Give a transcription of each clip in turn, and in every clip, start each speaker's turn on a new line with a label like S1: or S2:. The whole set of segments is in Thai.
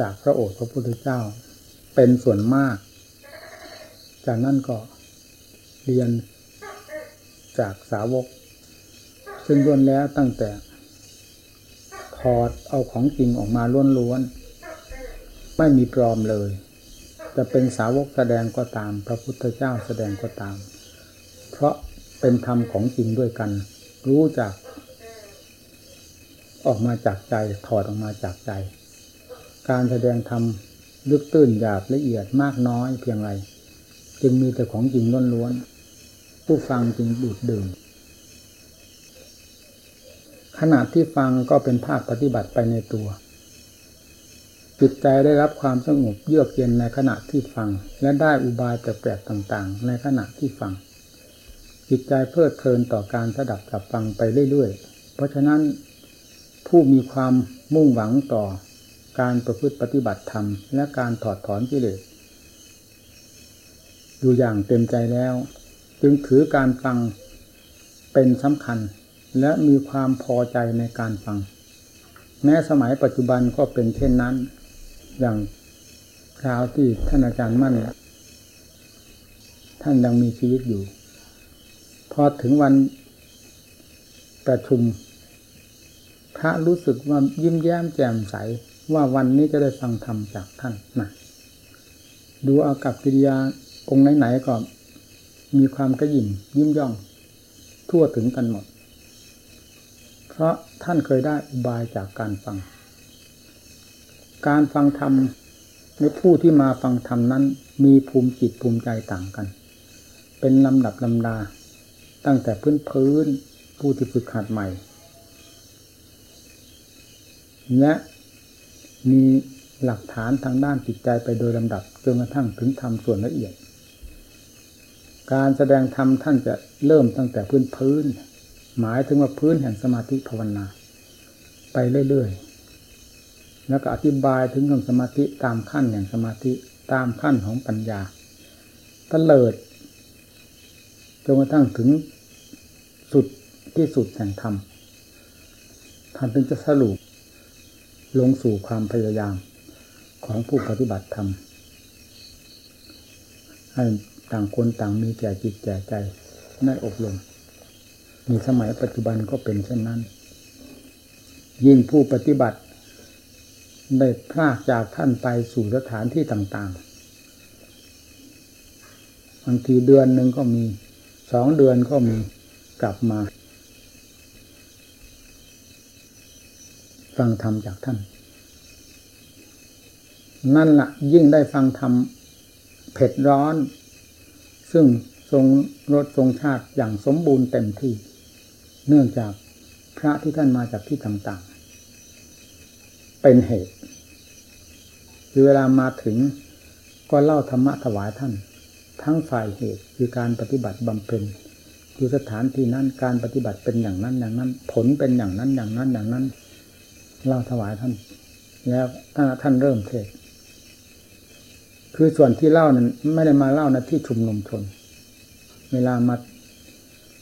S1: จากพระโอษฐ์พระพุทธเจ้า เป็นส่วนมาก จากนั้นก็เรียนจากสาวก ซึ่งล้วนแล้วตั้งแต่ ถอดเอาของจริงออกมาล้วนๆไม่มีปลอมเลย จะเป็นสาวกแสดงก็ตาม พระพุทธเจ้าแสดงก็ตาม เพราะเป็นธรรมของจริงด้วยกัน รู้จักออกมาจากใจถอดออกมาจากใจ การแสดงธรรมลึกตื้นหยาบละเอียดมากน้อยเพียงไร จึงมีแต่ของจริงล้วนๆผู้ฟังจึงดูดดื่มขณะที่ฟังก็เป็นภาคปฏิบัติไปในตัว จิตใจได้รับความสงบเยือกเย็นในขณะที่ฟัง และได้อุบายแปลกๆต่างๆ ในขณะที่ฟัง จิตใจเพลิดเพลินต่อการสดับกับฟังไปเรื่อยๆ เพราะฉะนั้นผู้มีความมุ่งหวังต่อ การประพฤติปฏิบัติธรรม และการถอดถอนกิเลสอยู่อย่างเต็มใจแล้ว จึงถือการฟังเป็นสำคัญ และมีความพอใจในการฟัง แม้สมัยปัจจุบันก็เป็นเช่นนั้น อย่างคราวที่ท่านอาจารย์มั่น ท่านยังมีชีวิตอยู่ พอถึงวันประชุม พระรู้สึกว่ายิ้มแย้มแจ่มใส ว่าวันนี้จะได้ฟังธรรมจากท่านนะดูเอากับกิริยาองค์ไหนๆก็มีความกระยิ่มยิ้มย่อง ทั่วถึงกันหมด เพราะท่านเคยได้อุบายจากการฟัง การฟังธรรมในผู้ที่มาฟังธรรมนั้น มีภูมิจิตภูมิใจต่างกัน เป็นลำดับลำดา ตั้งแต่พื้นพื้นผู้ที่ฝึกหัดใหม่ และ มีหลักฐานทางด้านจิตใจไปโดยลำดับจนกระทั่งถึงธรรมส่วนละเอียด การแสดงธรรมท่านจะเริ่มตั้งแต่พื้นพื้น หมายถึงว่าพื้นแห่งสมาธิภาวนา ไปเรื่อยๆ แล้วก็อธิบายถึงเรื่องสมาธิตามขั้นแห่งสมาธิตามขั้นของปัญญาตเลิดจนกระทั่งถึงสุดที่สุดแห่งธรรมท่านถึงจะสรุป ลงสู่ความพยายามของผู้ปฏิบัติธรรมให้ต่างคนต่างมีแก่จิตแก่ใจในอบรมมีสมัยปัจจุบันก็เป็นเช่นนั้น ยิ่งผู้ปฏิบัติ ได้พลากจากท่านไปสู่สถานที่ต่างๆบางทีเดือนหนึ่งก็มีสองเดือนก็มีกลับมา ฟังธรรมจากท่าน นั่นละ่ะ ยิ่งได้ฟังธรรมเผ็ดร้อน ซึ่งทรงรสทรงชาติอย่างสมบูรณ์เต็มที่ เนื่องจากพระที่ท่านมาจากที่ต่างๆ เป็นเหตุคือเวลามาถึงก็เล่าธรรมะถวายท่าน ทั้งฝ่ายเหตุคือการปฏิบัติบำเพ็ญคือสถานที่นั้นการปฏิบัติเป็นอย่างนั้นอย่างนั้น ผลเป็นอย่างนั้นอย่างนั้นอย่างนั้น เล่าถวายท่าน แล้วท่าท่านเริ่มเทศคือส่วนที่เล่านั้นไม่ได้มาเล่านะที่ชุมนุมชน เวลามา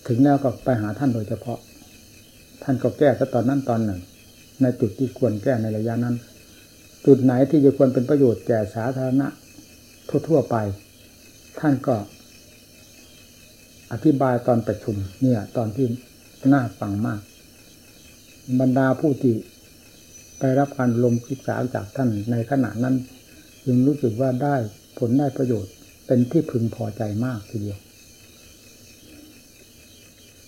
S1: ถึงแล้วก็ไปหาท่านโดยเฉพาะ ท่านก็แก้ซะตอนนั้นตอนหนึ่ง ในจุดที่ควรแก้ในระยะนั้น จุดไหนที่จะควรเป็นประโยชน์แก่สาธารณะ ทั่วๆไป ท่านก็ อธิบายตอนประชุม เนี่ย ตอนที่น่าฟังมาก บรรดาผู้ที่ ไปรับการลมศึกษาจากท่านในขณะนั้น จึงรู้สึกว่าได้ผลได้ประโยชน์เป็นที่พึงพอใจมากทีเดียว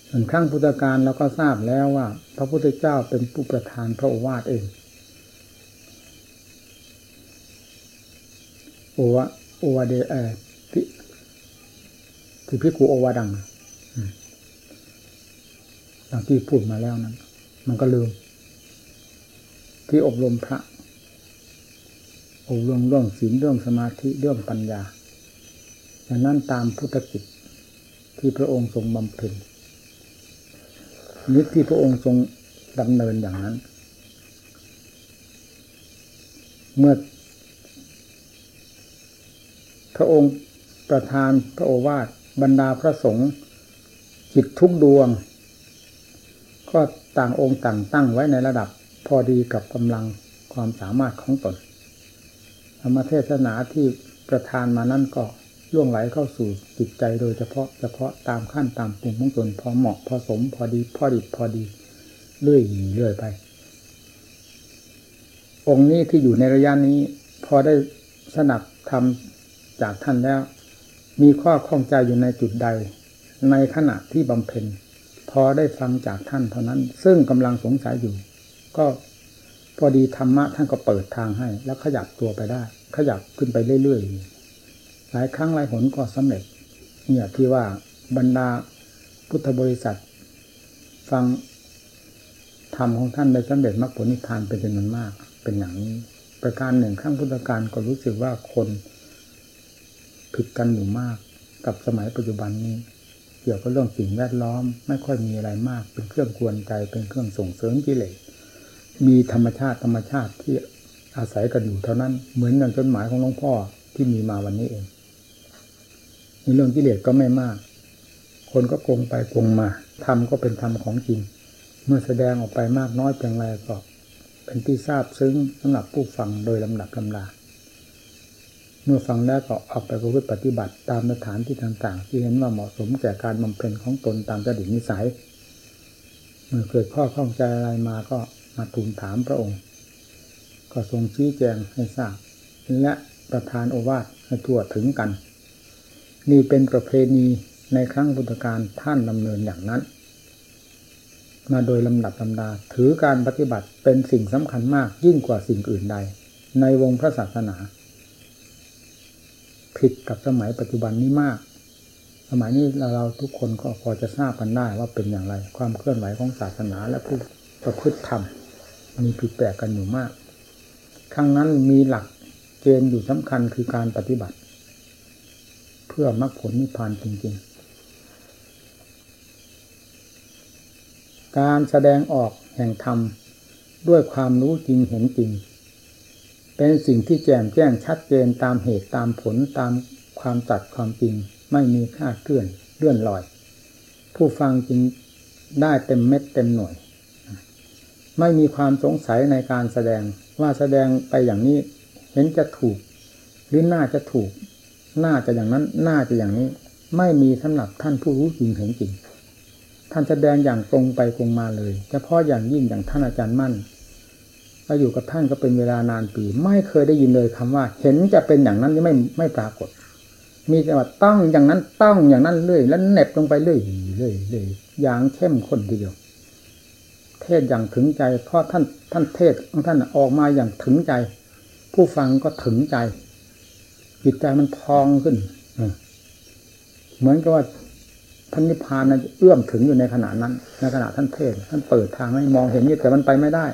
S1: ส่วนครั้งพุทธการเราก็ทราบแล้วว่า พระพุทธเจ้าเป็นผู้ประทานพระโอวาทเองโอวะโอวาเดเอพิคือพิกูโอวาดังอย่างที่พูดมาแล้วนั้น มันก็ลืม ที่อบรมพระ อบรมเรื่องศีลเรื่องสมาธิเรื่องปัญญาอย่างนั้นตามพุทธกิจที่พระองค์ทรงบำเพ็ญนิที่พระองค์ทรงดำเนินอย่างนั้น เมื่อ พระองค์ประทานพระโอวาทบรรดาพระสงฆ์จิตทุกดวง ก็ต่างองค์ต่างตั้งไว้ในระดับ พอดีกับกำลังความสามารถของตนธรรมเทศนาที่ประทานมานั่นก็ล่วงไหลเข้าสู่จิตใจโดยเฉพาะเฉพาะตามขั้นตามปุ่มของตนพอเหมาะพอสมพอดีพอดิบพอดีเรื่อยเรื่อยไป องค์นี้ที่อยู่ในระยะนี้ พอได้สนับทำจากท่านแล้ว มีข้อข้องใจอยู่ในจุดใด ในขณะที่บำเพ็ญพอได้ฟังจากท่านเท่านั้น ซึ่งกำลังสงสัยอยู่ ก็พอดีธรรมะท่านก็เปิดทางให้ แล้วขยับตัวไปได้ ขยับขึ้นไปเรื่อยๆหลายครั้งหลายหนก็สำเร็จ เนี่ยที่ว่าบรรดาพุทธบริษัท ฟังธรรมของท่านได้สำเร็จมรรคผลนิพพานเป็นจำนวนมาก เป็นอย่างนี้ ประการหนึ่งข้างพุทธการก็รู้สึกว่าคนผิดกันอยู่มากกับสมัยปัจจุบันนี้ เกี่ยวกับเรื่องสิ่งแวดล้อม ไม่ค่อยมีอะไรมาก เป็นเครื่องกวนใจเป็นเครื่องส่งเสริมกิเลส มีธรรมชาติธรรมชาติที่อาศัยกันอยู่เท่านั้น เหมือนอย่างจดหมายของหลวงพ่อที่มีมาวันนี้เองในเรื่องกิเลสก็ไม่มาก คนก็โกงไปโกงมาธรรมก็เป็นธรรมของจริง เมื่อแสดงออกไปมากน้อยเพียงไรก็เป็นที่ทราบซึ้งสำหรับผู้ฟังโดยลำดับลำดาเมื่อฟังแล้วก็ออกไปประพฤติปฏิบัติตามสถานที่ต่าง ๆ ที่เห็นว่าเหมาะสมแก่การบำเพ็ญของตนตามจดิตนิสัย เมื่อเกิดข้อข้องใจอะไรมาก็ มาทูลถามพระองค์ ก็ทรงชี้แจงให้ทราบ และประทานโอวาทให้ทั่วถึงกัน นี่เป็นประเพณีในครั้งพุทธกาลท่านดำเนินอย่างนั้น มาโดยลำดับลำดา ถือการปฏิบัติเป็นสิ่งสำคัญมากยิ่งกว่าสิ่งอื่นใด ในวงพระศาสนา ผิดกับสมัยปัจจุบันนี้มากสมัยนี้เราเราทุกคนก็พอจะทราบกันได้ว่าเป็นอย่างไร ความเคลื่อนไหวของศาสนาและผู้ประพฤติธรรม มีผิดแปลกกันอยู่มากครั้งนั้นมีหลักเกณฑ์อยู่สำคัญคือการปฏิบัติ เพื่อมรรคผลนิพพานจริง ๆ การแสดงออกแห่งธรรมด้วยความรู้จริงเห็นจริง เป็นสิ่งที่แจ่มแจ้งชัดเจนตามเหตุตามผลตามความจัดความจริง ไม่มีค่าเคลื่อนเลื่อนลอย ผู้ฟังจึงได้เต็มเม็ดเต็มหน่วย ไม่มีความสงสัยในการแสดงว่าแสดงไปอย่างนี้ เห็นจะถูก หรือน่าจะถูก น่าจะอย่างนั้น น่าจะอย่างนี้ ไม่มีสำหรับท่านผู้รู้จริงเห็นจริง ท่านแสดงอย่างตรงไปตรงมาเลยเฉพาะอย่างยิ่งอย่างท่านอาจารย์มั่นเราอยู่กับท่านก็เป็นเวลานานปี ไม่เคยได้ยินเลยคำว่า เห็นจะเป็นอย่างนั้นไม่ไม่ปรากฏ มีแต่ว่าต้องอย่างนั้นต้องอย่างนั้นเรื่อยแล้วเน็บลงไปเรื่อยเรื่อยเรื่อยอย่างเข้มข้นทีเดียว เทศอย่างถึงใจ เพราะท่านท่านเทศของท่านออกมาอย่างถึงใจ ผู้ฟังก็ถึงใจ จิตใจมันพองขึ้นเหมือนกับว่าท่านนิพพานนั้นเอื้อมถึงอยู่ในขณะนั้น ในขณะท่านเทศท่านเปิดทางให้มองเห็นนี่แต่มันไปไม่ได้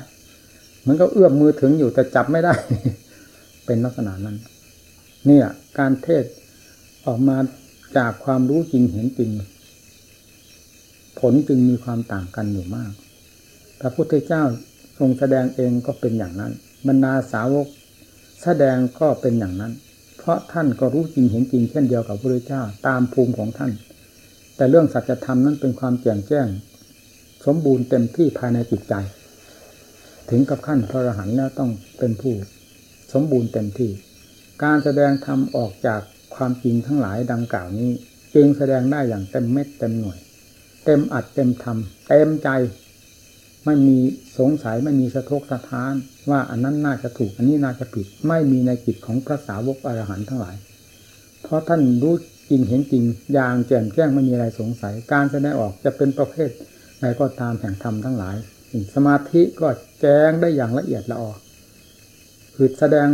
S1: เหมือนก็เอื้อมมือถึงอยู่แต่จับไม่ได้ เป็นลักษณะนั้น เนี่ย การเทศออกมาจากความรู้จริงเห็นจริง ผลจึงมีความต่างกันอยู่มาก พระพุทธเจ้าทรงแสดงเองก็เป็นอย่างนั้น บรรดาสาวกแสดงก็เป็นอย่างนั้น เพราะท่านก็รู้จริงเห็นจริงเช่นเดียวกับพระพุทธเจ้าตามภูมิของท่าน แต่เรื่องสัจธรรมนั้นเป็นความแจ่มแจ้ง สมบูรณ์เต็มที่ภายในจิตใจ ถึงกับขั้นพระอรหันต์แล้วต้องเป็นผู้ สมบูรณ์เต็มที่ การแสดงธรรมออกจากความจริงทั้งหลายดังกล่าวนี้ จึงแสดงได้อย่างเต็มเม็ดเต็มหน่วย เต็มอัดเต็มทำเต็มใจ ไม่มีสงสัยไม่มีสะทกสะท้าน ว่าอันนั้นน่าจะถูก อันนี้น่าจะผิด ไม่มีในจิตของพระสาวกอรหันต์ทั้งหลาย เพราะท่านรู้จริงเห็นจริงอย่างแจ่มแจ้งไม่มีอะไรสงสัย การแสดงออกจะเป็นประเภทใดก็ตามแห่งธรรมทั้งหลาย สมาธิก็แจ้งได้อย่างละเอียดละออคือแสดง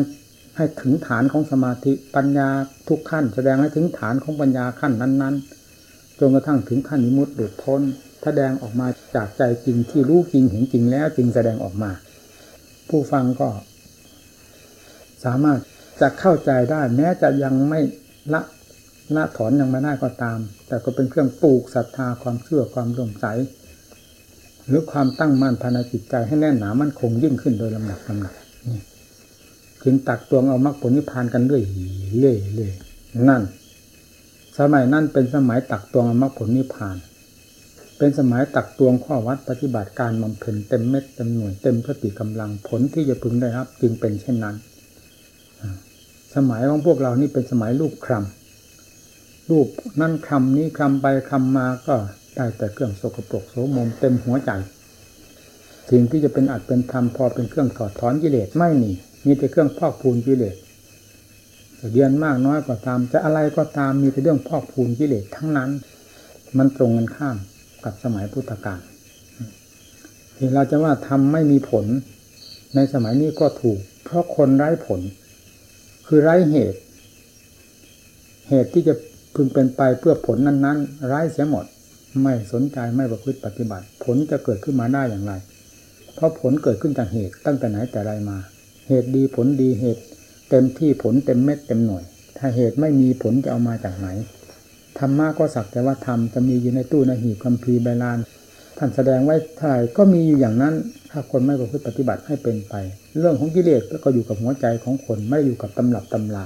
S1: ให้ถึงฐานของสมาธิปัญญาทุกขั้น แสดงให้ถึงฐานของปัญญาขั้นนั้น ๆจนกระทั่งถึงขั้นนิมุตติหลุดพ้น แสดงออกมาจากใจจริงที่รู้จริงเห็นจริงแล้วจึงแสดงออกมา ผู้ฟังก็ สามารถจะเข้าใจได้ แม้จะยังไม่ละละถอนยังไม่ได้ก็ตาม แต่ก็เป็นเครื่องปลูกศรัทธาความเชื่อความร่มใส หรือความตั้งมั่นภายในจิตใจให้แน่นหนามั่นคงยิ่งขึ้นโดยลำดับลำดับนี่ถึงตักตวงเอามรรคผลนิพพานกันเรื่อยเรื่อยเรื่อยนั่น สมัยนั้นเป็นสมัยตักตวงเอามรรคผลนิพพาน เป็นสมัยตักตวงข้อวัดปฏิบัติการบำเพ็ญเต็มเม็ดเต็มหน่วยเต็มสติกำลังผลที่จะพึงได้ครับ จึงเป็นเช่นนั้น สมัยของพวกเรานี่เป็นสมัยรูปคำรูปนั่นคำนี้คำไปคำมาก็ได้แต่เครื่องสกปรกโสมมเต็มหัวใจสิ่งที่จะเป็นอัดเป็นธรรมพอเป็นเครื่องถอดถอนกิเลสไม่มีมีแต่เครื่องพอกพูนกิเลสจะเรียนมากน้อยก็ตาม จะอะไรก็ตามมีแต่เรื่องพอกพูนกิเลสทั้งนั้น มันตรงกันข้าม กับสมัยพุทธกาลที่เราจะว่าทำไม่มีผลในสมัยนี้ก็ถูก เพราะคนไร้ผล คือไร้เหตุ เหตุที่จะพึงเป็นไปเพื่อผลนั้น ๆ ไร้เสียหมด ไม่สนใจไม่ประพฤติปฏิบัติ ผลจะเกิดขึ้นมาได้อย่างไร เพราะผลเกิดขึ้นจากเหตุตั้งแต่ไหนแต่ไรมา เหตุดีผลดีเหตุ เต็มที่ผลเต็มเม็ดเต็มหน่วย ถ้าเหตุไม่มีผลจะเอามาจากไหน ธรรมะก็สักแต่ว่าธรรมจะมีอยู่ในตู้ในหีบคัมภีร์ใบลาน ท่านแสดงไว้เท่าไหร่ก็มีอยู่อย่างนั้น ถ้าคนไม่ประพฤติปฏิบัติให้เป็นไป เรื่องของกิเลสก็อยู่กับหัวใจของคนไม่อยู่กับตำรับตำรา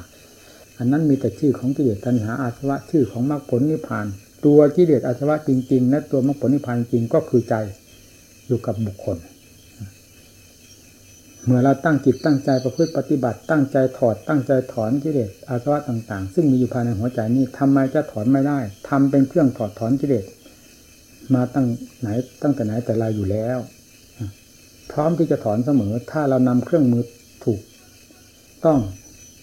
S1: อันนั้นมีแต่ชื่อของกิเลสตัณหาอาสวะชื่อของมรรคผลนิพพาน ตัวกิเลสอาสวะจริงๆและตัวมรรคผลนิพพานจริงก็คือใจอยู่กับบุคคล เมื่อเราตั้งจิตตั้งใจประพฤติปฏิบัติ ตั้งใจถอดตั้งใจถอนกิเลสอาสวะต่าง ๆ ซึ่งมีอยู่ภายในหัวใจนี้ทำไมจะถอนไม่ได้ทำเป็นเครื่องถอดถอนกิเลสมาตั้งไหนตั้งแต่ไหนแต่ไรอยู่แล้ว พร้อมที่จะถอนเสมอ ถ้าเรานำเครื่องมือถูก ต้อง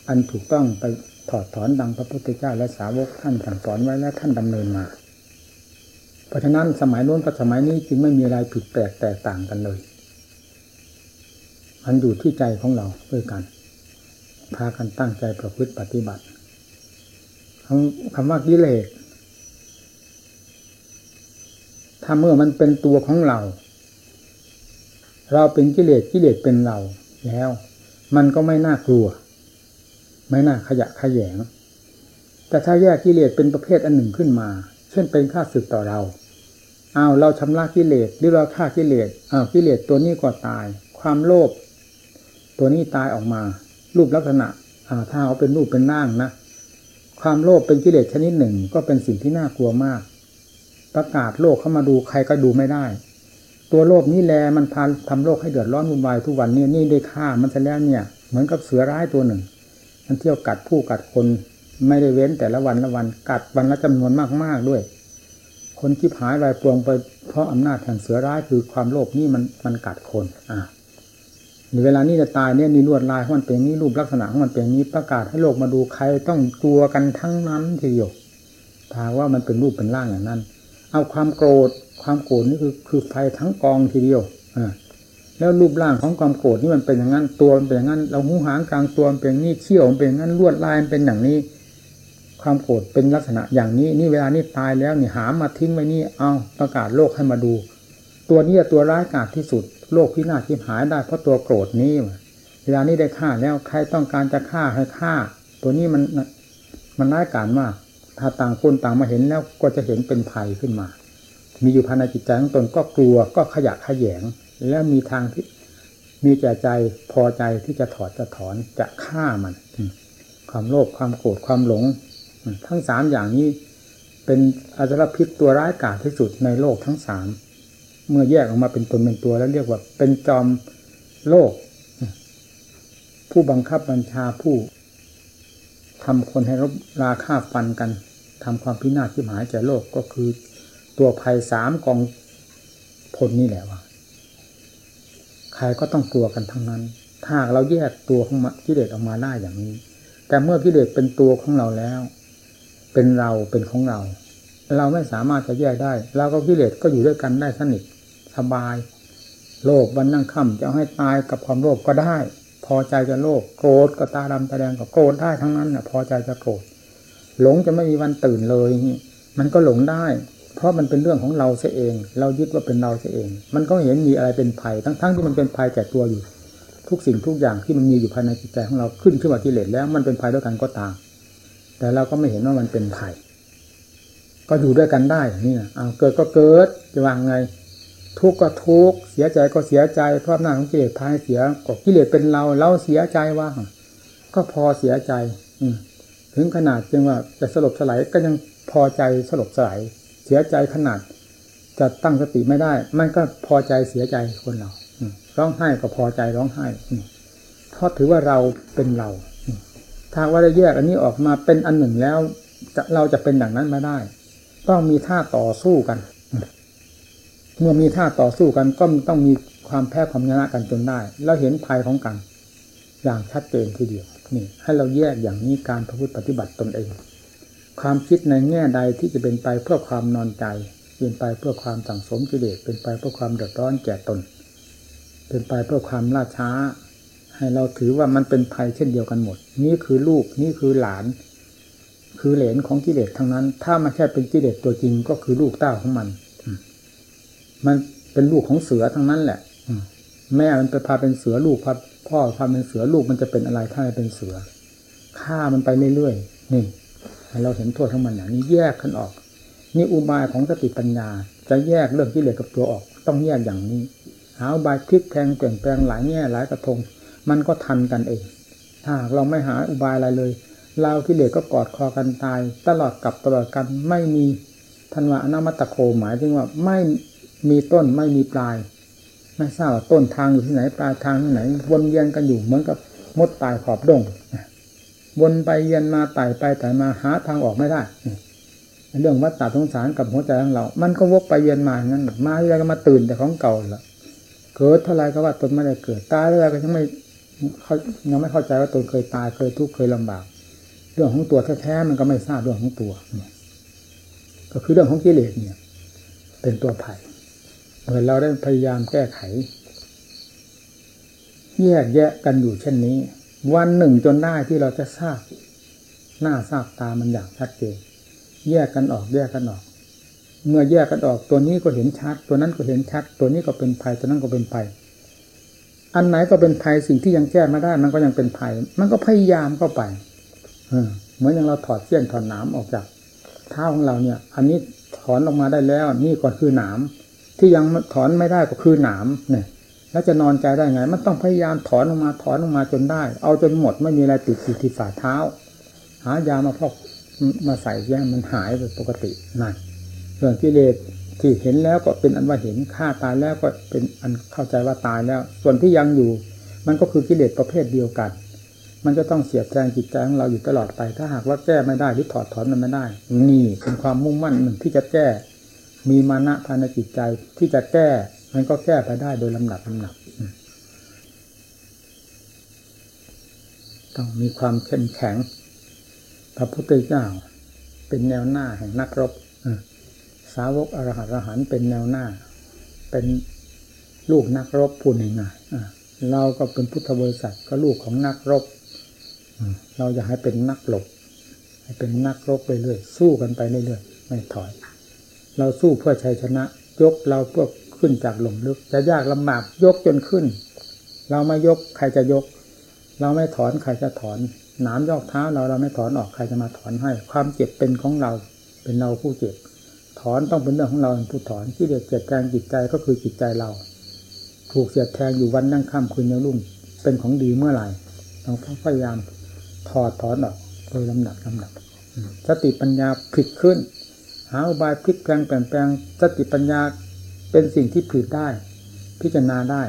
S1: อันถูกต้องไปถอดถอนดังพระพุทธเจ้าและสาวกท่านสั่งสอนไว้และท่านดำเนินมา เพราะฉะนั้นสมัยโน้นกับสมัยนี้จึงไม่มีอะไรผิดแปลกแตกต่างกันเลย มันอยู่ที่ใจของเราด้วยกัน พากันตั้งใจประพฤติปฏิบัติคำว่ากิเลสถ้าเมื่อมันเป็นตัวของเรา เราเป็นกิเลสกิเลสเป็นเรา แล้ว มันก็ไม่น่ากลัว ไม่น่าขยะขยง แต่ถ้าแยกกิเลสเป็นประเภทอันหนึ่งขึ้นมา เช่นเป็นข้าศึกต่อเราอ้าวเราชำระกิเลสหรือเราฆ่ากิเลสอ้าวกิเลสตัวนี้ก็ตาย ความโลภ ตัวนี้ตายออกมา รูปลักษณะถ้าเอาเป็นรูปเป็นร่างนะ ความโลภเป็นกิเลสชนิดหนึ่ง ก็เป็นสิ่งที่น่ากลัวมาก ประกาศโลกเข้ามาดูใครก็ดูไม่ได้ ตัวโลกนี้แลมันพาทำโลกให้เดือดร้อนวุ่นวายทุกวันนี้นี่ได้ฆ่ามันจะแล้วเนี่ย เหมือนกับเสือร้ายตัวหนึ่ง มันเที่ยวกัดผู้กัดคนไม่ได้เว้นแต่ละวันละวันกัดวันละจำนวนมากๆด้วย คนที่หายรายปวงไปเพราะอำนาจแห่งเสือร้ายคือความโลภนี่มันมันกัดคนอ่า เวลานี้จะตายเนี่ยนี่ลวดลายของมันเป็นนี้รูปลักษณะของมันเป็นนี้ประกาศให้โลกมาดูใครต้องกลัวกันทั้งนั้นทีเดียวถ้าว่ามันเป็นรูปเป็นร่างอย่างนั้น เอาความโกรธความโกรธนี่คือคือไฟทั้งกองทีเดียวอ่าแล้วรูปร่างของความโกรธนี่มันเป็นอย่างนั้นตัวมันเป็นอย่างนั้น เราหูหางกลางตัวมันเป็นนี่เขี้ยวมันเป็นอย่างนั้นลวดลายมันเป็นอย่างนี้ ความโกรธเป็นลักษณะอย่างนี้ นี่เวลานี้ตายแล้วนี่หามาทิ้งไว้นี่เอาประกาศโลกให้มาดู ตัวนี้ตัวร้ายกาจที่สุด โลกพินาศที่หายได้เพราะตัวโกรธนี้เวลานี้ได้ฆ่าแล้วใครต้องการจะฆ่าให้ฆ่า ตัวนี้มันมันร้ายกาจมาก ถ้าต่างคนต่างมาเห็นแล้วก็จะเห็นเป็นภัยขึ้นมา มีอยู่ภายในจิตใจของตนก็กลัวก็ขยะขยง แล้วมีทางที่มีใจใจพอใจที่จะถอดจะถอนจะฆ่ามัน ความโลภความโกรธความหลง ทั้งสามอย่างนี้เป็นอาจารพิษตัวร้ายกาจที่สุดในโลกทั้งสาม เมื่อแยกออกมาเป็นตนเป็นตัวแล้วเรียกว่าเป็นจอมโลก ผู้บังคับบัญชาผู้ทำคนให้รบราฆ่าฟันกันทำความพินาศที่หมายใจโลกก็คือตัวภัยสามกองพลนี่แหละว่าใครก็ต้องกลัวกันทั้งนั้น ถ้าเราแยกตัวของกิเลสออกมาได้อย่างนี้ แต่เมื่อกิเลสเป็นตัวของเราแล้ว เป็นเราเป็นของเรา เราไม่สามารถจะแยกได้ เราก็กิเลสก็อยู่ด้วยกันได้สนิท สบาย โลภวันนั่งค่ำจะให้ตายกับความโลภก็ได้ พอใจจะโลภโกรธก็ตาดำตาแดงก็โกรธได้ทั้งนั้นน่ะพอใจจะโกรธหลงจะไม่มีวันตื่นเลยนี่มันก็หลงได้ เพราะมันเป็นเรื่องของเราเสียเอง เรายึดว่าเป็นเราเสียเอง มันก็เห็นมีอะไรเป็นภัยทั้งๆทที่มันเป็นภัยแก่ตัวอยู่ ทุกสิ่งทุกอย่างที่มันมีอยู่ภายในจิตใจของเราขึ้นขึ้นมากิเลสแล้วมันเป็นภัยด้วยกันก็ตาม แต่เราก็ไม่เห็นว่ามันเป็นภัยก็อยู่ด้วยกันได้นี่นะเอาเกิดก็เกิดจะวางไง ทุกข์ก็ทุกข์เสียใจก็เสียใจเพราะหน้าของกิเลสพายเสียก็กิเลสเป็นเราเราเสียใจว่า ก็พอเสียใจ อืถึงขนาดจึงว่าจะสลบสลายก็ยังพอใจสลบสลายเสียใจขนาด จะตั้งสติไม่ได้ มันก็พอใจเสียใจคนเราร้องไห้ก็พอใจร้องไห้เพราะถือว่าเราเป็นเราถ้าว่าได้แยกอันนี้ออกมาเป็นอันหนึ่งแล้วเราจะเป็นอย่างนั้นไม่ได้ ต้องมีท่าต่อสู้กัน เมื่อมีท่าต่อสู้กันก็ต้องมีความแพ้ความชนะกันจนได้ แล้วเห็นภัยของกัน อย่างชัดเจนทีเดียวนี่ให้เราแยกอย่างนี้การประพฤติปฏิบัติตนเอง ความคิดในแง่ใดที่จะเป็นไปเพื่อความนอนใจ เป็นไปเพื่อความสั่งสมกิเลสเป็นไปเพื่อความเดือดร้อนแก่ตน เป็นไปเพื่อความล่าช้า ให้เราถือว่ามันเป็นภัยเช่นเดียวกันหมด นี่คือลูกนี่คือหลาน คือเหลนของกิเลสทั้งนั้น ถ้ามันแค่เป็นกิเลสตัวจริงก็คือลูกเต้าของมัน มันเป็นลูกของเสือทั้งนั้นแหละแม่มันไปพาเป็นเสือลูกพาพ่อพาเป็นเสือลูกมันจะเป็นอะไรถ้าไม่เป็นเสือฆ่ามันไปเรื่อยๆนี่เราเห็นโทษของมันอย่างนี้แยกกันออก นี่อุบายของสติปัญญา จะแยกเรื่องกิเลสกับตัวออก ต้องแยกอย่างนี้ หาอุบายพลิกแพงเปลี่ยนแปลงหลายแง่หลายกระทง มันก็ทันกันเองถ้าเราไม่หาอุบายอะไรเลยเรากิเลสก็กอดคอกันตาย ตลอดกับตลอดกันไม่มีทันว่าอนามัตตโคหมายถึงว่าไม่ มีต้นไม่มีปลาย ไม่ทราบว่าต้นทางอยู่ที่ไหนปลายทางที่ไหน วนเวียนกันอยู่เหมือนกับมดตายขอบดงวนไปเยียนมาไต่ไปไต่มาหาทางออกไม่ได้เรื่องวัฏฏะสงสารกับหัวใจของเรา มันก็วกไปเวียนมาอย่างนั้นมาที่ไรก็มาตื่นแต่ของเก่าละเกิดเท่าไรก็ว่าตนไม่ได้เกิดตายเท่าไรก็ยังไม่ยังไม่เข้าใจว่าตนเคยตายเคยทุกข์เคยลำบาก เรื่องของตัวแท้ๆมันก็ไม่ทราบเรื่องของตัว ก็คือเรื่องของกิเลสเนี่ย เป็นตัวไผ่ เมื่อเราได้พยายามแก้ไข แยกแยะกันอยู่เช่นนี้ วันหนึ่งจนได้ที่เราจะทราบ หน้าทราบตามันอย่างชัดเจนแยกกันออกแยกกันออก เมื่อแยกกันออกตัวนี้ก็เห็นชัด ตัวนั้นก็เห็นชัด ตัวนี้ก็เป็นภัยตัวนั้นก็เป็นภัยอันไหนก็เป็นภัยสิ่งที่ยังแก้ไม่ได้ มันก็ยังเป็นภัย มันก็พยายามเข้าไปเหมือนอย่างเราถอดเสี้ยนถอดหนามออกจากเท้าของเราเนี่ย อันนี้ถอนออกมาได้แล้ว นี่ก็คือหนาม ที่ยังถอนไม่ได้ก็คือหนามเนี่ยแล้วจะนอนใจได้ไง มันต้องพยายามถอนออกมาถอนออกมาจนได้ เอาจนหมดไม่มีอะไรติดที่ฝ่าเท้า หายามาพอกมาใส่แย่งมันหายไปปกตินั่นเรื่องกิเลสที่เห็นแล้วก็เป็นอันว่าเห็นฆ่าตายแล้วก็เป็นอันเข้าใจว่าตายแล้ว ส่วนที่ยังอยู่ มันก็คือกิเลสประเภทเดียวกัน มันจะต้องเสียบแทงจิตใจของเราอยู่ตลอดไป ถ้าหากว่าแก้ไม่ได้หรือถอดถอนมันไม่ได้ นี่เป็นความมุ่งมั่นหนึ่งที่จะแก้ มีมานะภายในจิตใจที่จะแก้ มันก็แก้ไปได้โดยลำดับลำดับต้องมีความเข้มแข็ง พระพุทธเจ้า เป็นแนวหน้าแห่งนักรบสาวกอรหัตอรหันเป็นแนวหน้า เป็นลูกนักรบพูดง่ายๆเราก็เป็นพุทธบริษัทก็ลูกของนักรบเราอยากให้เป็นนักหลบให้เป็นนักรบไปเรื่อยสู้กันไปเรื่อยไม่ถอย เราสู้เพื่อชัยชนะ ยกเราเพื่อขึ้นจากหลุมลึก จะยากลำบากยกจนขึ้น เราไม่ยกใครจะยก เราไม่ถอนใครจะถอนหนามยอกเท้าเราเราไม่ถอนออกใครจะมาถอนให้ ความเจ็บเป็นของเรา เป็นเราผู้เจ็บ ถอนต้องเป็นเรื่องของเราผู้ถอนที่เดือดเจ็บแทงจิตใจก็คือจิตใจเรา ถูกเสียดแทงอยู่วันนั่งค่ำคืนยังรุ่งเป็นของดีเมื่อไหร่เราพยายามถอดถอนออกโดยลำหนักลำหนักสติปัญญาผิดขึ้น หาอุบายพลิกแปลงเปลี่ยนแปลงสติปัญญาเป็นสิ่งที่ผิดได้ พิจารณาได้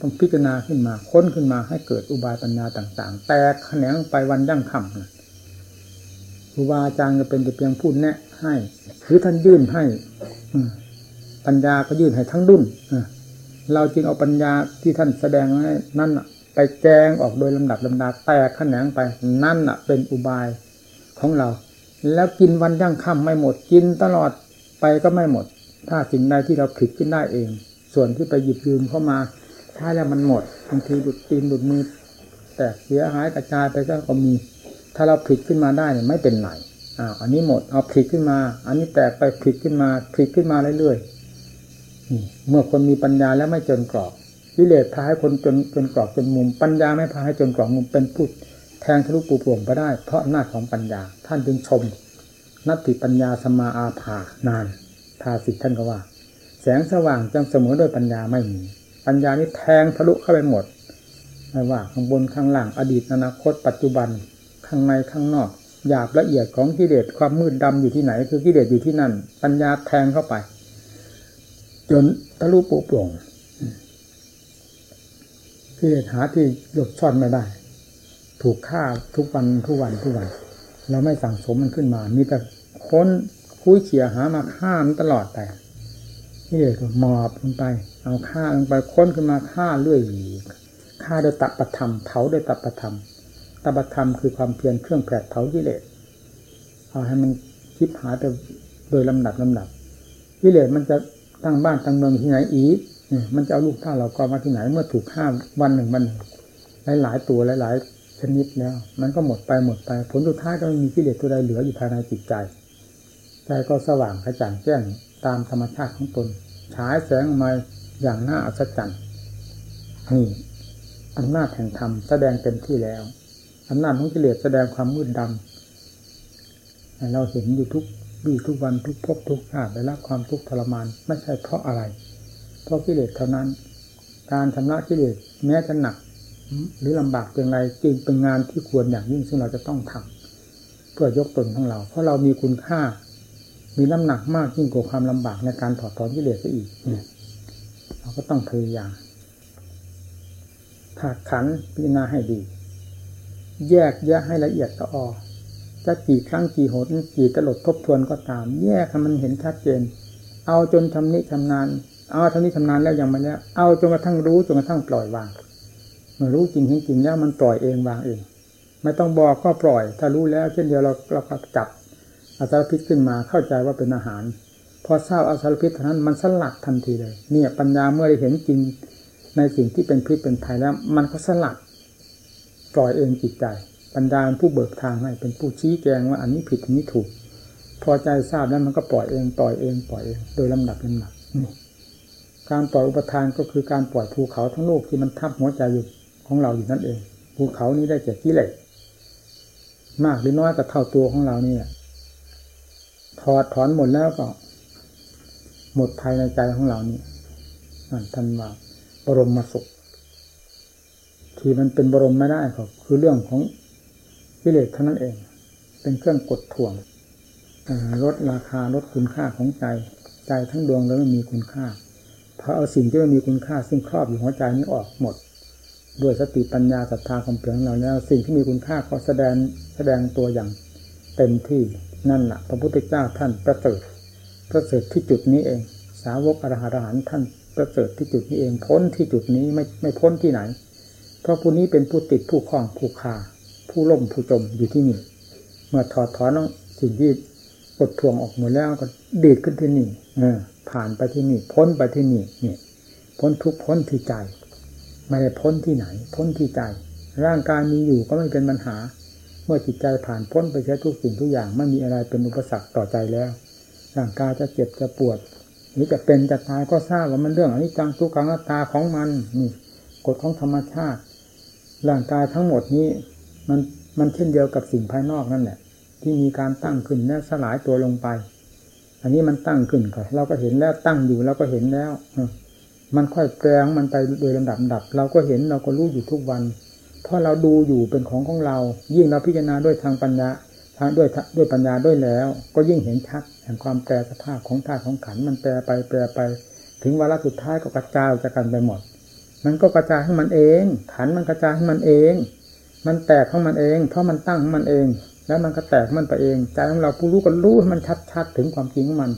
S1: ต้องพิจารณาขึ้นมาค้นขึ้นมาให้เกิดอุบายปัญญาต่าง ๆ แตกแขนงไปวันยั่งคำครูบาอาจารย์จะเป็นแต่เพียงพูดแนะ ให้คือท่านยื่นให้ปัญญาก็ยื่นให้ทั้งดุนเราจึงเอาปัญญาที่ท่านแสดงให้นั่นไปแจงออกโดยลำดับลำดาแตกแขนงไปนั่นเป็นอุบายของเรา แล้วกินวันยั่งค่ำไม่หมดกินตลอดไปก็ไม่หมด ถ้าสิ่งใดที่เราผิดขึ้นได้เอง ส่วนที่ไปหยิบยืมเข้ามา ถ้าแล้วมันหมดบางทีหลุดตีนหลุดมือ แต่เสียหายกระจายไปก็มี ถ้าเราผิดขึ้นมาได้เนี่ยไม่เป็นไรอ่าอันนี้หมดเอาผิดขึ้นมา อันนี้แตกไปผิดขึ้นมาผิดขึ้นมาเรื่อยๆเมื่อคนมีปัญญาแล้วไม่จนกรอบวิเลศพาให้คนจนจนกรอบจนมุมปัญญาไม่พาให้จนกรอบมุมเป็นผู้ แทงทะลุปูปร่งไปได้ เพราะอำนาจของปัญญา ท่านจึงชม นัตติปัญญาสมาอาภานานทาสิทธ์ท่านก็ว่า แสงสว่างจังเสมอด้วยปัญญาไม่มี ปัญญานี้แทงทะลุเข้าไปหมดไม่ว่าข้างบนข้างล่างอดีตอนาคต ปัจจุบันข้างในข้างนอกหยาบละเอียดของกิเลสความมืดดำอยู่ที่ไหน คือกิเลสอยู่ที่นั่น ปัญญาแทงเข้าไป จนทะลุปูโปร่งกิเลสหาที่หลบซ่อนไม่ได้ ถูกฆ่าทุกวันทุกวันทุกวัน เราไม่สั่งสมมันขึ้นมา มีแต่ค้นคุยเขี่ยหามาฆ่ามันตลอดแต่นี่เลยก็มอบลงไป เอาฆ่าลงไปค้นขึ้นมาฆ่าเรื่อยฆ่าโดยตัปธรรมเผาโดยตัปธรรมตัปธรรมคือความเพียรเครื่องแผดเผากิเลสเอาให้มันคิดหาแต่โดยลำดับลำดับกิเลสมันจะตั้งบ้านตั้งเมืองที่ไหนอีกมันจะเอาลูกท่าเรากอมาที่ไหน เมื่อถูกฆ่าวันหนึ่งวันหลายหลายตัวหลายหลาย ชนิดแล้ว มันก็หมดไปหมดไป ผลสุดท้ายก็ไม่มีกิเลสตัวใดเหลืออยู่ภายในจิตใจ ใจก็สว่างกระจ่างแจ้งตามธรรมชาติของตนฉายแสงออกมาอย่างน่าอัศจรรย์นี่อำนาจแห่งธรรมแสดงเต็มที่แล้วอำนาจของกิเลสแสดงความมืดดำเราเห็นอยู่ทุกวี่ทุกวันทุกพบทุกชาติได้รับความทุกข์ทรมานไม่ใช่เพราะอะไร เพราะกิเลสเท่านั้น การชำระกิเลสแม้จะหนัก หรือลำบากเป็นไรจึงเป็นงานที่ควรอย่างยิ่งซึ่งเราจะต้องทำเพื่อยกตนของเรา เพราะเรามีคุณค่า มีน้ำหนักมากยิ่งกว่าความลำบากในการถอดถอนกิเลสอีกเนี่ยเราก็ต้องพยายามถากขันพิจารณาให้ดี แยกแยะให้ละเอียดละออจะกี่ครั้งกี่หนกี่ตลดทบทวนก็ตาม แยกให้มันเห็นชัดเจน เอาจนทำนิชำนาญเอาทำนิชำนาญแล้วยังไม่แล้ว เอาจนกระทั่งรู้จนกระทั่งปล่อยวาง เมื่อรู้จริงเห็นจริงแล้วมันปล่อยเองวางเอง ไม่ต้องบอกก็ปล่อย ถ้ารู้แล้ว เช่นเดียวเราเราจับอาสารพิษขึ้นมาเข้าใจว่าเป็นอาหาร พอทราบอาสารพิษเท่านั้นมันสลัดทันทีเลย เนี่ยปัญญาเมื่อได้เห็นจริงในสิ่งที่เป็นพิษเป็นภัยแล้ว มันก็สลัดปล่อยเองจิตใจปัญญาผู้เบิกทางให้เป็นผู้ชี้แจงว่าอันนี้ผิดอันนี้ถูก พอใจทราบแล้วมันก็ปล่อยเองปล่อยเองปล่อยเองโดยลำดับลำดับนี่การปล่อยอุปทานก็คือการปล่อยภูเขาทั้งโลกที่มันทับหัวใจอยู่ ของเราอยู่นั่นเองภูเขานี้ได้แก่กิเลสมากหรือน้อยก็เท่าตัวของเรานี่ถอดถอนหมดแล้วก็ หมดภายในใจของเรานี่นั่นท่านว่าบรมมาสุข ที่มันเป็นบรมไม่ได้ก็คือเรื่องของกิเลสเท่านั้นเอง เป็นเครื่องกดถ่วงลดราคาลดคุณค่าของใจ ใจทั้งดวงแล้วไม่มีคุณค่าพอเอาสิ่งที่ไม่มีคุณค่าซึ่งครอบอยู่หัวใจนี้ออกหมด ด้วยสติปัญญาศรัทธาความเพียรของเราแล้วสิ่งที่มีคุณค่าก็แสดงแสดงตัวอย่างเต็มที่นั่นแหละพระพุทธเจ้าท่านประเสริฐประเสริฐที่จุดนี้เอง สาวกอรหันต์ท่านประเสริฐที่จุดนี้เองพ้นที่จุดนี้ไม่ไม่พ้นที่ไหน เพราะผู้นี้เป็นผู้ติดผู้คล้องผู้คาผู้ล่มผู้จมอยู่ที่นี่เมื่อถอดถอนสิ่งที่กดทวงออกหมดแล้วก็ดีดขึ้นที่นี่ เออ ผ่านไปที่นี่ พ้นไปที่นี่นี่พ้นทุกพ้นที่ใจ ไม่ได้พ้นที่ไหน พ้นที่ใจ ร่างกายมีอยู่ก็ไม่เป็นปัญหา เมื่อจิตใจผ่านพ้นไปใช้ทุกสิ่งทุกอย่างไม่มีอะไรเป็นอุปสรรคต่อใจแล้ว ร่างกายจะเจ็บจะปวดหรือจะเป็นจะตายก็ทราบว่ามันเรื่องอนิจจังทุกขังตาของมันนี่กฎของธรรมชาติ ร่างกายทั้งหมดนี้ มันมันเช่นเดียวกับสิ่งภายนอกนั่นแหละที่มีการตั้งขึ้นแล้วสลายตัวลงไป อันนี้มันตั้งขึ้นก็เราก็เห็นแล้วตั้งอยู่เราก็เห็นแล้ว มันค่อยแปลงมันไปโดยลำดับดับ เราก็เห็นเราก็รู้อยู่ทุกวัน เพราะเราดูอยู่เป็นของของเรา ยิ่งเราพิจารณาด้วยทางปัญญาทางด้วยด้วยปัญญาด้วยแล้ว ก็ยิ่งเห็นชัดแห่งความแปรสภาพของธาตุของขันมันแปรไปแปรไป ถึงวาระสุดท้ายก็กระจายจากกันไปหมด มันก็กระจายให้มันเอง ขันมันกระจายให้มันเอง มันแตกของมันเอง เพราะมันตั้งของมันเอง แล้วมันก็แตกมันไปเองใจของเราผู้รู้ก็รู้ให้มันชัดๆถึงความจริงของมัน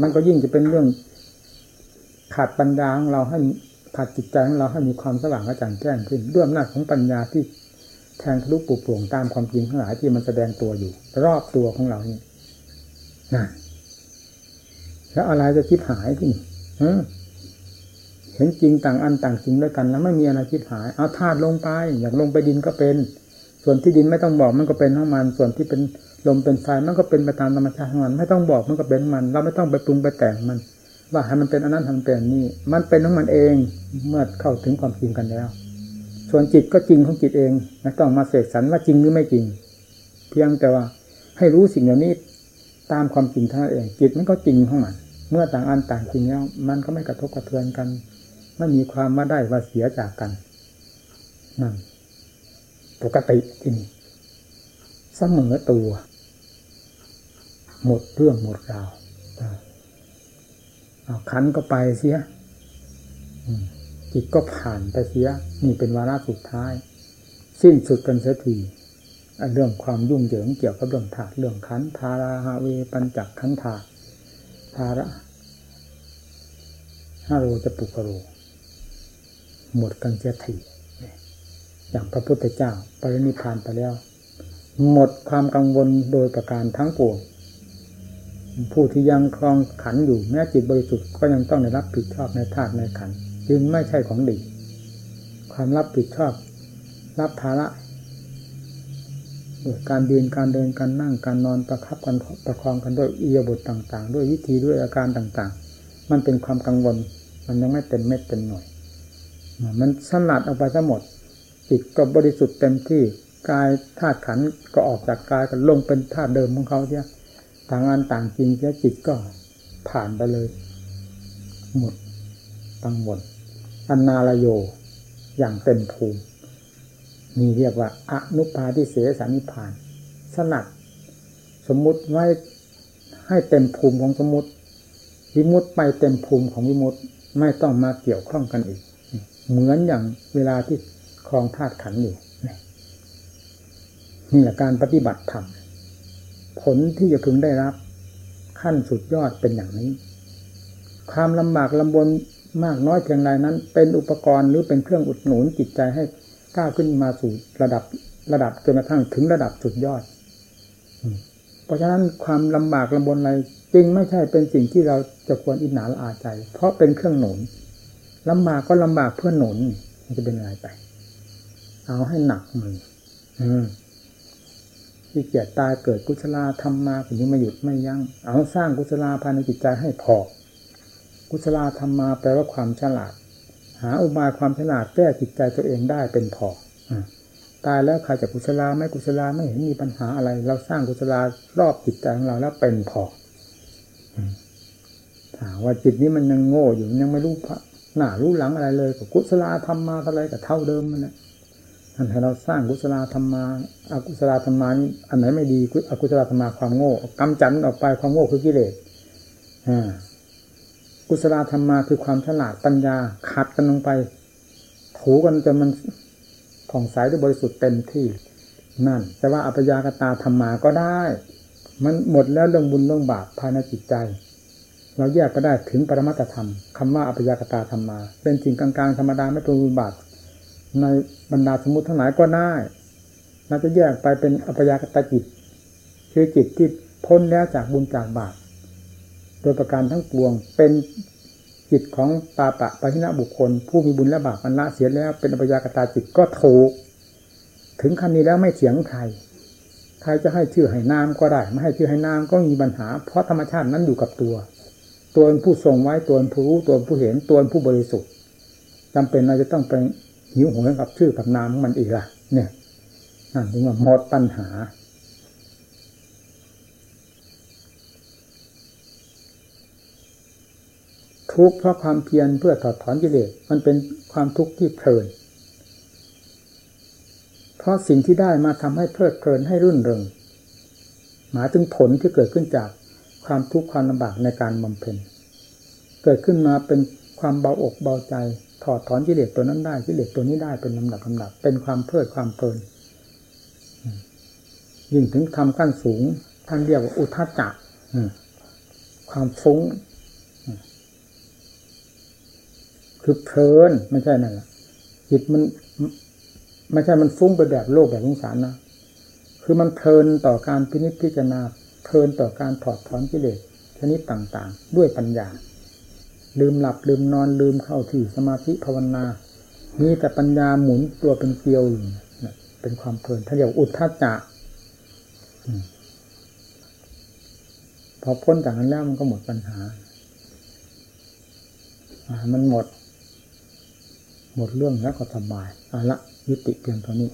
S1: มันก็ยิ่งจะเป็นเรื่อง ขาดปัญญาของเราให้ขาดจิตใจของเราให้มีความสว่างกระจ่างแจ้งขึ้นด้วยอำนาจของปัญญาที่แทงทะลุปุโปร่งตามความจริงทั้งหลายที่มันแสดงตัวอยู่ รอบตัวของเรานี่นะแล้วอะไรจะคิดหายที่นี่เห็นจริงต่างอันต่างจริงด้วยกัน แล้วไม่มีอะไรคิดหาย เอาธาตุลงไป อยากลงไปดินก็เป็น ส่วนที่ดินไม่ต้องบอกมันก็เป็นของมัน ส่วนที่เป็นลมเป็นไฟมันก็เป็นไปตามธรรมชาติของมัน ไม่ต้องบอกมันก็เป็นมัน เราไม่ต้องไปปรุงไปแต่งมัน ว่าให้มันเป็นอันนั้นทำเป็นนี่ มันเป็นของมันเองเมื่อเข้าถึงความจริงกันแล้ว ส่วนจิตก็จริงของจิตเองไม่ต้องมาเสกสรรว่าจริงหรือไม่จริง เพียงแต่ว่าให้รู้สิ่งเหล่านี้ตามความจริงเท่านั้นเอง จิตมันก็จริงของมัน เมื่อต่างอันต่างจริงแล้ว มันก็ไม่กระทบกระเทือนกันไม่มีความว่าได้ว่าเสียจากกันนั่นปกติที่นี่เสมอตัว หมดเรื่องหมดราว ขันก็ไปเสียจิตก็ผ่านไปเสีย นี่เป็นวาระสุดท้าย สิ้นสุดกันเสียทีเรื่องความยุ่งเหยิงเกี่ยวกับเรื่องถาดเรื่องขันธาราฮาเวปัญจักขันธาธาระฮาโรจะปุกโร หมดกันเสียทีอย่างพระพุทธเจ้าปรินิพานไปแล้ว หมดความกังวลโดยประการทั้งปวง ผู้ที่ยังคลองขันอยู่แม้จิตบริสุทธิ์ก็ยังต้องได้รับผิดชอบในธาตุในขันจึงไม่ใช่ของดี ความรับผิดชอบ รับภาระการดินการเดินการนั่งการนอนประคับกันประคองกันด้วยอียบทต่างๆ ด้วยวิธีด้วยอาการต่างๆ มันเป็นความกังวล มันยังไม่เต็มเม็ดเต็มหน่วยมันสลัดออกไปทั้งหมดจิตก็บริสุทธิ์เต็มที่กายธาตุขันก็ออกจากกายก็ลงเป็นธาตุเดิมของเขาเสีย ต่างอันต่างจริงแค่จิตก็ผ่านไปเลย หมดตั้งหมดอันนาลโยอย่างเต็มภูมิมีเรียกว่าอนุปาทิเสสานิพาน สนัดสมมุติไว้ให้เต็มภูมิของสมมติ วิมุตไปเต็มภูมิของวิมุตไม่ต้องมาเกี่ยวข้องกันอีก เหมือนอย่างเวลาที่คลองธาตุขันอยู่นี่แหละการปฏิบัติธรรม ผลที่จะพึงได้รับ ขั้นสุดยอดเป็นอย่างนี้ ความลำบากลำบนมากน้อยเพียงไรนั้น เป็นอุปกรณ์หรือเป็นเครื่องอุดหนุนจิตใจให้ก้าวขึ้นมาสู่ระดับระดับจนกระทั่งถึงระดับสุดยอด เพราะฉะนั้นความลำบากลำบนอะไรจึงไม่ใช่เป็นสิ่งที่เราจะควรอิจฉาละอาใจ เพราะเป็นเครื่องหนุนลำบากก็ลำบากเพื่อหนุนมันจะเป็นอะไรไป เอาให้หนักมืออืม ที่เกียจตายเกิดกุศลธรรมมาถึงไม่หยุดไม่ยัง้งเอาสร้างกุศลาภายในจิตใจให้พอกุศลธรรมมาแปลว่าความฉลาด หาอุบายความฉลาดแก้จิตใจตัวเองได้เป็นพอตายแล้วใครจะกุศลาไม่กุศลาไม่เห็นมีปัญหาอะไร เราสร้างกุศลารอบจิตใจของเราแล้วเป็นพอถามว่าจิตนี้มันยังโง่อยู่ยังไม่รู้พระหน้ารู้หลังอะไรเลยกุศลธรรมมาอะไรกับเท่าเดิมมันแหละันให้เราสร้างกุศลธรรมาอากุศลธรรมานี่อันไหนไม่ดีอกุศลธรรมาความโง่กำจัดออกไปความโง่คือกิเลสอ่ากุศลธรรมาคือความฉลาดปัญญาขัดกันลงไป ถูกันจนมันผ่องใสด้วยบริสุทธิ์เต็มที่ นั่น แต่ว่าอัปยากตาธรรมาก็ได้ มันหมดแล้วเรื่องบุญเรื่องบาปภายในจิตใจ เราแยกก็ได้ถึงปรมัตธรรมคำว่าอัปยากตาธรรมา เป็นสิ่งกลางๆธรรมดาไม่เป็นบุญบาป ในบรรดาสมมติทั้งหลายก็ได้เราจะแยกไปเป็นอัปยากตจิต คือจิตที่พ้นแล้วจากบุญจากบาปโดยประการทั้งปวง เป็นจิตของปาปะปะหินะบุคคล ผู้มีบุญและบาปมันละเสียแล้ว เป็นอัปยากตาจิตก็ถูกถึงขั้นนี้แล้วไม่เสียงใครใครจะให้ชื่อให้นามก็ได้ ไม่ให้ชื่อให้นามก็มีปัญหา เพราะธรรมชาตินั้นอยู่กับตัว ตัวผู้ทรงไว้ตัวผู้รู้ตัวผู้เห็นตัวผู้บริสุทธิ์จำเป็นเราจะต้องไป หิวโหยกับชื่อกับนามของมันอีกล่ะ เนี่ยนั่นถึงว่าหมดปัญหา ทุกข์เพราะความเพียรเพื่อถอดถอนกิเลสมันเป็นความทุกข์ที่เพลิน เพราะสิ่งที่ได้มาทำให้เพลิดเพลินให้รื่นเริงหมายถึงผลที่เกิดขึ้นจากความทุกข์ความลำบากในการบำเพ็ญเกิดขึ้นมาเป็นความเบาอกเบาใจ ถอดถอนกิเลสตัวนั้นได้กิเลสตัวนี้ได้เป็นลำดับลำดับ เป็นความเพลิดความเพลินยิ่งถึงทำขั้นสูง ท่านเรียกว่าอุทาจักความฟุ้งคือเพลินไม่ใช่นั่นแหละจิตมันไม่ใช่มันฟุ้งไปแบบโลกแบบสงสารนะคือมันเพลินต่อการพินิจพิจารณาเพลินต่อการถอดถอนกิเลสชนิดต่างๆ ด้วยปัญญา ลืมหลับลืมนอนลืมเข้าที่สมาธิภาวนามีแต่ปัญญาหมุนตัวเป็นเกลียวอยู่เป็นความเพลินถ้าเรียกอุทธจักพอพ้นจากนั้นแล้วมันก็หมดปัญหา มันหมด หมดเรื่องแล้วก็สบายเอาละยุติเพียงเท่านี้